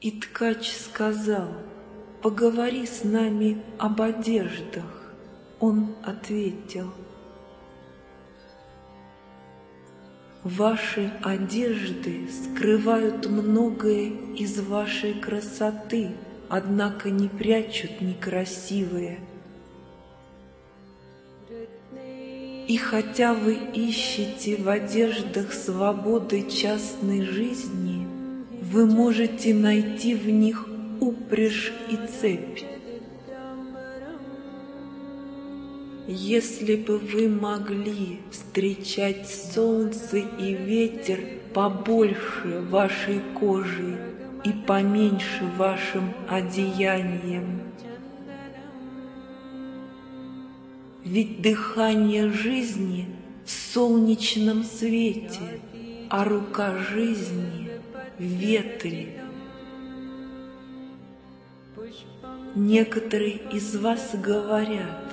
И ткач сказал, поговори с нами об одеждах. Он ответил, Ваши одежды скрывают многое из вашей красоты, однако не прячут некрасивые. И хотя вы ищете в одеждах свободы частной жизни, вы можете найти в них упряжь и цепь. Если бы вы могли встречать солнце и ветер побольше вашей кожи и поменьше вашим одеянием, ведь дыхание жизни в солнечном свете, а рука жизни ветре. Некоторые из вас говорят,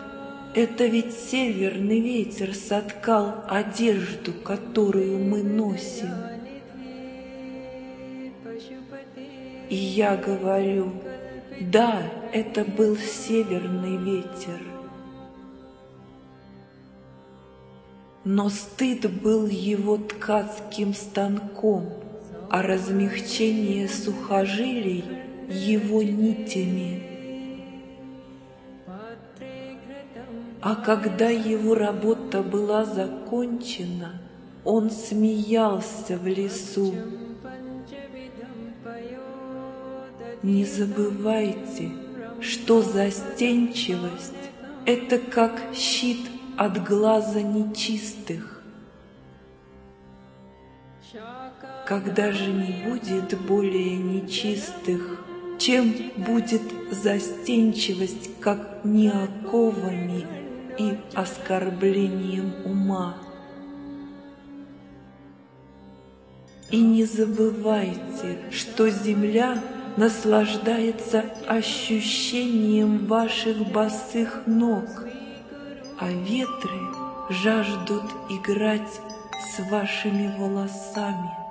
это ведь северный ветер соткал одежду, которую мы носим. И я говорю, да, это был северный ветер. Но стыд был его ткацким станком, а размягчение сухожилий его нитями. А когда его работа была закончена, он смеялся в лесу. Не забывайте, что застенчивость — это как щит от глаза нечистых. Когда же не будет более нечистых, чем будет застенчивость, как не оковами и оскорблением ума. И не забывайте, что земля наслаждается ощущением ваших босых ног, а ветры жаждут играть с вашими волосами.